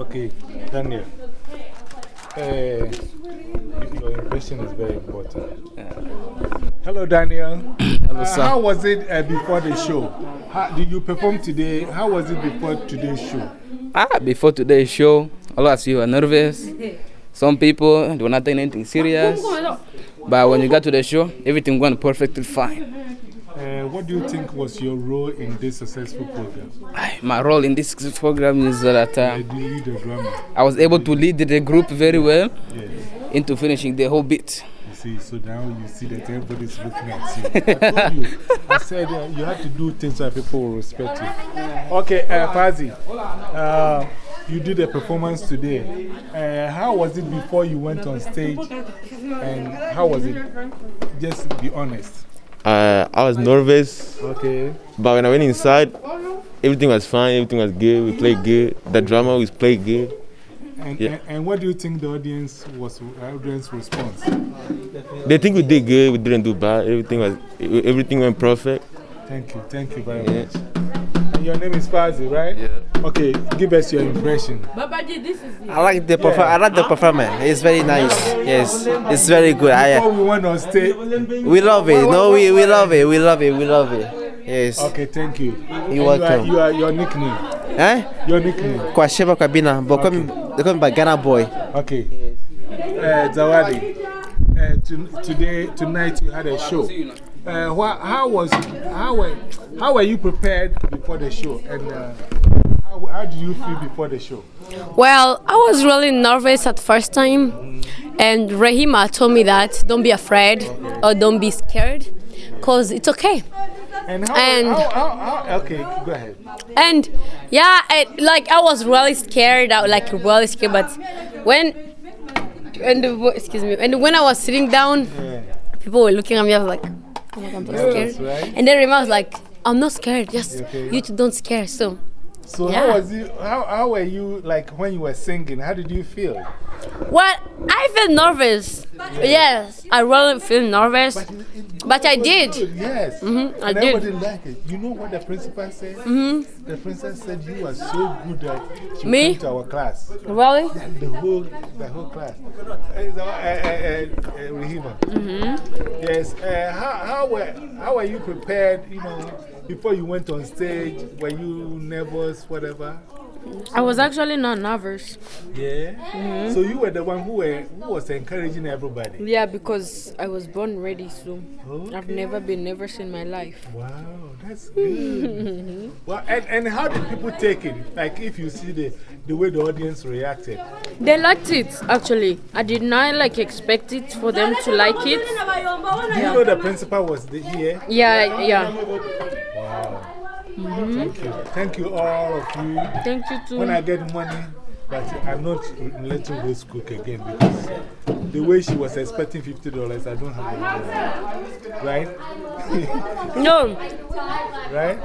Okay, Daniel. Uh, your impression is very important. Hello, Daniel. Hello, Uh, sir. how was it uh, before the show? How, did you perform today? How was it before today's show? Ah, before today's show, a lot of you were nervous. Some people they were not taking anything serious. But when you got to the show, everything went perfectly fine. Uh, what do you think was your role in this successful program? My role in this program is that uh, Did lead the drama? I was able to lead the group very well Yes. into finishing the whole bit. You see, so now you see that everybody's looking at you. I told you. I said uh, you have to do things so that people will respect you. Okay, uh, Fazi, uh, you did a performance today. Uh, how was it before you went on stage? And how was it? Just be honest. Uh, I was nervous, Okay. but when I went inside, everything was fine, everything was good. We played good. The drama was played good. And, Yeah. and, and what do you think the audience was, audience response? They think we did good. We didn't do bad. Everything was, everything went perfect. Thank you, thank you very Yeah. much. And your name is Fazi, right? Yeah. Okay, give us your impression. Babaji, this is it. I like the perfor- I like the performance. It's very nice. Yes, it's very good. I, Before we went on stage, we love it. No, we, we love it. We love it. We love it. Yes. okay, thank you. And You're you are- welcome. You are, your nickname. Eh? Your nickname. Kwa Sheba Kabina, but call me, they call me by Ghana boy. Okay. Yes. Uh, Zawadi, uh, to, today, tonight you had a show. Uh, wha- how was how were, how were you prepared before the show? And uh, how, how do you feel before the show? Well, I was really nervous at first time, and Rahima told me that don't be afraid or don't be scared, cause it's okay. And how, And- how, how, how, okay, go ahead. And yeah, I, like I was really scared, I, like really scared. But when and excuse me, and when I was sitting down, Yeah. people were looking at me. I was like, oh my god, I'm Nervous, scared. right? And then Rahima was like, I'm not scared. Just Okay. you two don't scare. So So Yeah. how was you? How, how were you like when you were singing? How did you feel? Well, I felt nervous. Yes, I really feel nervous. But, it- it- But I did. good, Yes. Mhm, I and did. everybody liked it. You know what the principal said? Mhm. The principal said you were so good that she Me? came to our class. Really? The whole, the whole class. Uh, uh, uh, uh, Rahima. Mm-hmm. Yes. Uh, how, how, were, how were you prepared, you know, before you went on stage? Were you nervous, whatever? I was actually not nervous. Yeah. -hmm. So you were the one who, were, who was encouraging everybody. Yeah, because I was born ready, so I've never been nervous in my life. Wow, that's good. well, and, and how did people take it? Like, if you see the, the way the audience reacted. They liked it, actually. I did not like expect it for them to like it. Do you know the principal was the, here? Yeah, yeah. Wow. Thank you. Thank you, all of you. Thank you too. When I get money, but I'm not letting Rose cook again because the way she was expecting $50, I don't have money. Right? No, right?